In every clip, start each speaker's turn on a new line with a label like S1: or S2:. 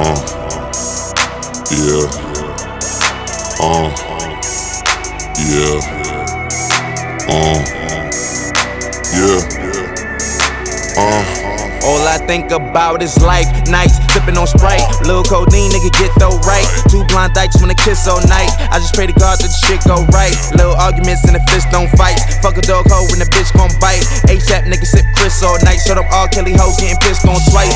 S1: Uh, yeah. Uh, yeah. Uh, yeah. Uh.
S2: All I think about is life, nights, sipping on Sprite. Little codeine, nigga, get though right. Two blind dykes wanna kiss all night. I just pray to God that the shit go right. Little arguments and the fist don't fight. Fuck a dog hoe when the bitch gon' bite. ASAP nigga sip Cris all night. Shut up all Kelly hoes getting pissed on twice.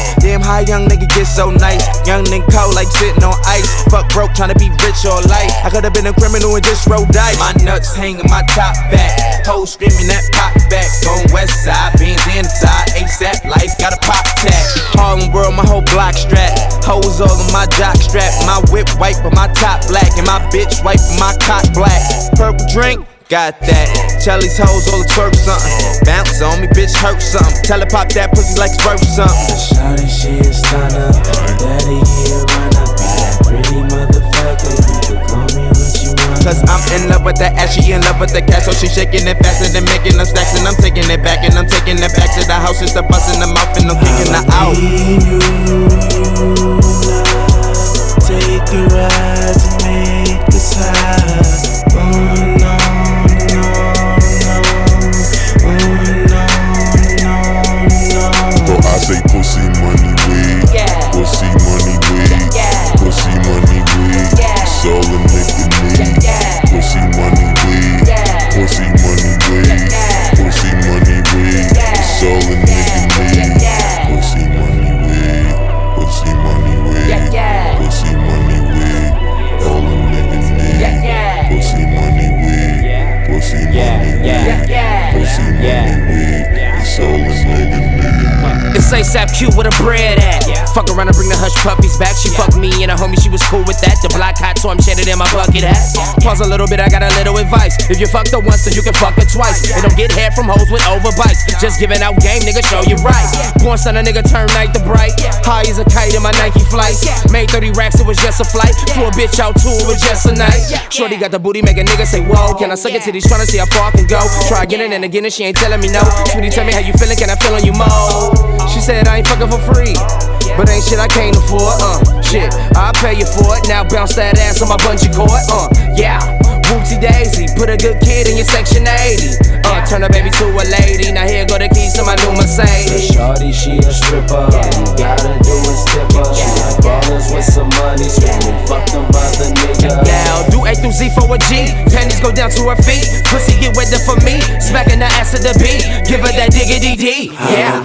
S2: How young nigga get so nice. Young nigga cold like sitting on ice. Fuck broke, tryna be rich all life. I could've been a criminal and just rolled dice. My nuts hanging my top back. Hoes screaming that pop back. Going west side, beans inside. ASAP life got a pop tag. Harlem world, my whole block strap. Hoes all in my jock strap. My whip white, but my top black. And my bitch white, but my cock black. Purple drink. Got that. Tell these hoes all the twerk something. Bounce on me, bitch, hurt something. Tell her pop that pussy like it's worth something.
S3: Shawty, she a stunner. Daddy, he a runner. Be that pretty motherfucker. You can call me what you want.
S2: Cause I'm in love with that ass, she in love with the cash, so she shaking it faster than making them stacks, and I'm taking it back, and I'm taking it back to the house, it's a off, and I'm
S1: It's
S4: ASAP Q with a bread at. Fuck around and bring the hush puppies back. She fucked me and a homie, she was cool with that. The block hot, so I'm shaded in my bucket hat. Pause a little bit, I got a little advice. If you fucked her once, then you can fuck her twice. And don't get head from hoes with overbites. Just giving out game, nigga, show you right. Born son, a nigga turn night to bright. High as a kite in my Nike flights. Made 30 racks, it was just a flight. Flew a bitch out too, it was just a night. Shorty got the booty, make a nigga say, Whoa, can I suck it titties? to see how far I can go. Try again and again, and she ain't telling me no. Sweetie, tell me how you feeling, can I feel on you more? Said, I ain't fucking for free. But ain't shit I can't afford, uh, shit, I'll pay you for it. Now bounce that ass on my bungee cord, uh, yeah. Whoopsie daisy, put a good kid in your section 80. Uh, turn a baby to a lady. Now here go the keys to my new Mercedes.
S3: Shawty, she a stripper. You gotta do is tip her. She like ballers with some money. Screaming, fuck them other niggas.
S4: Now do A through Z for a G. Panties go down to her feet. Pussy get wetter for me. Smacking the ass of the beat. Give her that diggity D. Yeah.